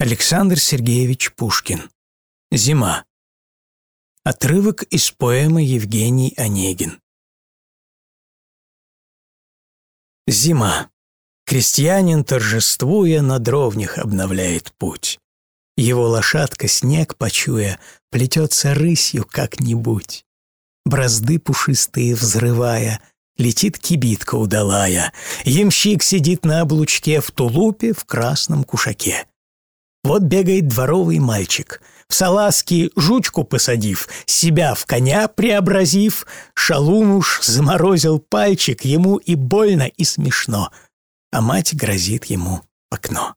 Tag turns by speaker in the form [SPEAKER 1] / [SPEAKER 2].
[SPEAKER 1] Александр Сергеевич Пушкин. Зима. Отрывок из поэмы Евгений Онегин. Зима. Крестьянин, торжествуя, на дровнях обновляет путь. Его лошадка, снег почуя, плетется рысью как-нибудь. Бразды пушистые взрывая, летит кибитка удалая. Ямщик сидит на облучке в тулупе в красном кушаке. Вот бегает дворовый мальчик. В салазки жучку посадив, себя в коня преобразив, шалун уж заморозил пальчик, ему и больно, и смешно, а мать грозит ему окно.